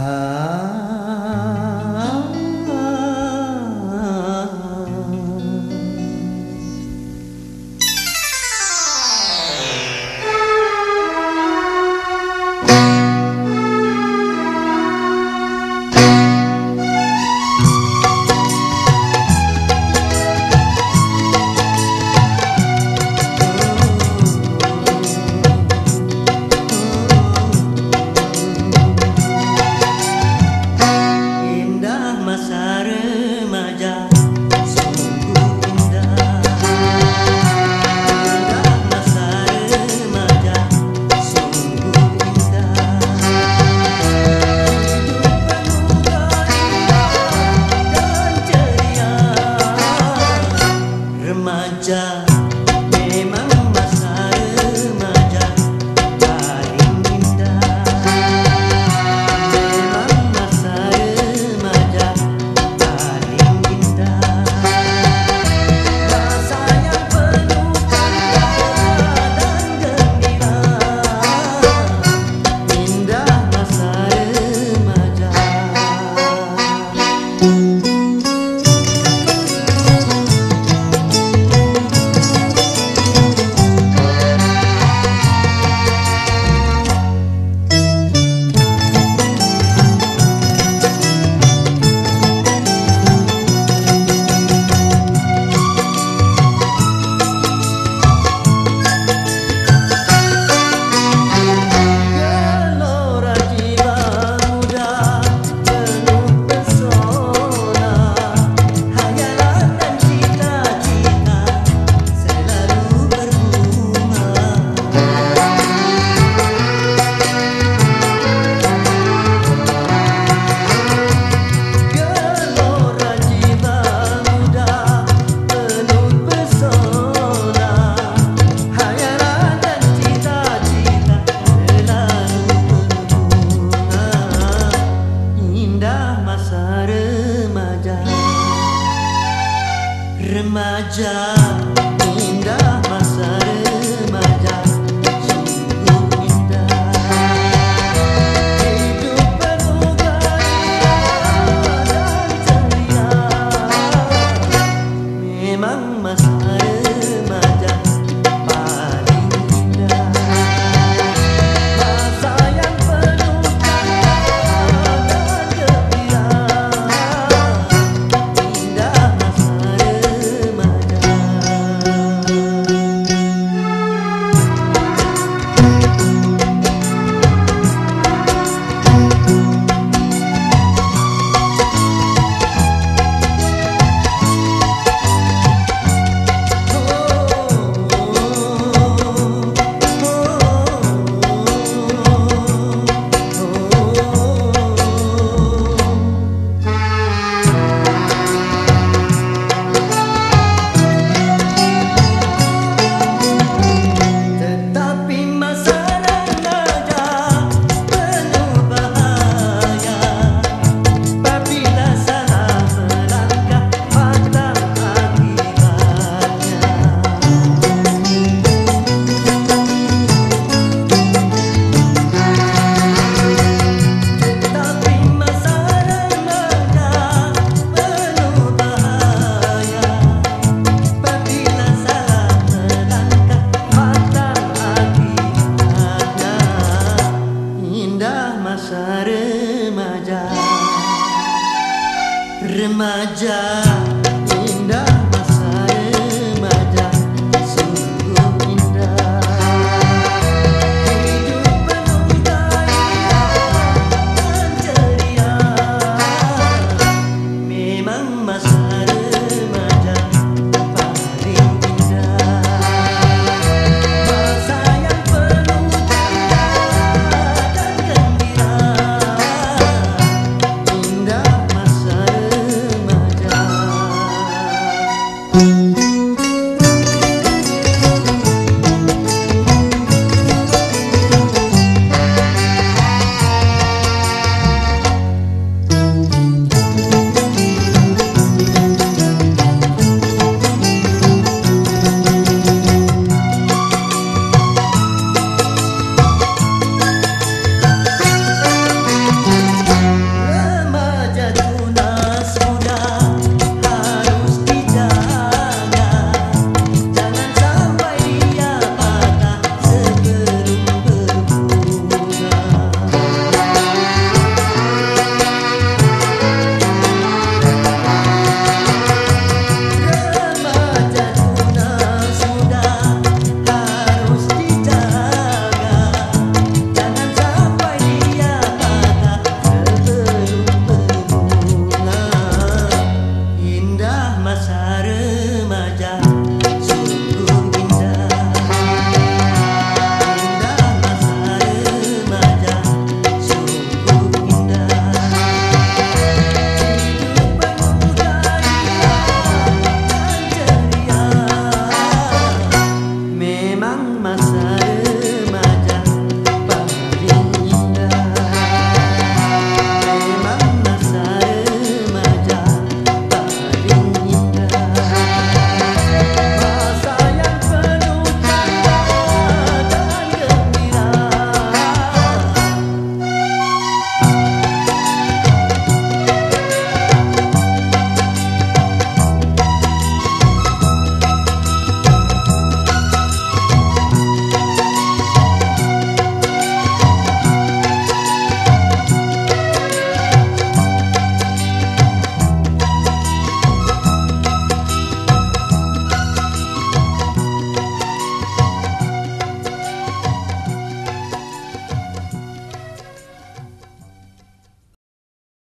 Ah. Remaja olhar.